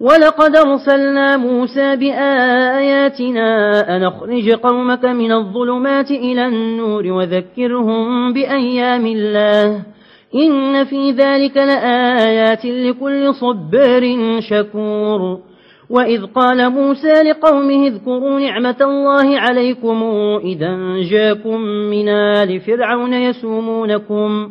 ولقد أرسلنا موسى بآياتنا أن أخرج قومك من الظلمات إلى النور وذكرهم بأيام الله. إن في ذلك لآيات لكل صبر شكور. وإذ قال موسى لقومه اذكروا نعمة الله عليكم إذا جاكم من آل فرعون يسومونكم.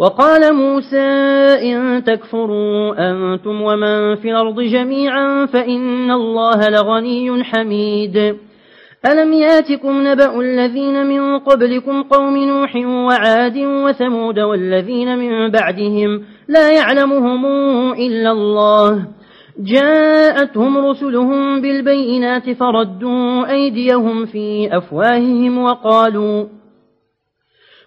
وقال موسى إن تكفروا أنتم ومن في الأرض جميعا فإن الله لغني حميد. ألم ياتكم نبأ الذين من قبلكم قوم نوح وعاد وثمود والذين من بعدهم لا يعلمهم إلا الله. جاءتهم رسلهم بالبينات فردوا أيديهم في أفواههم وقالوا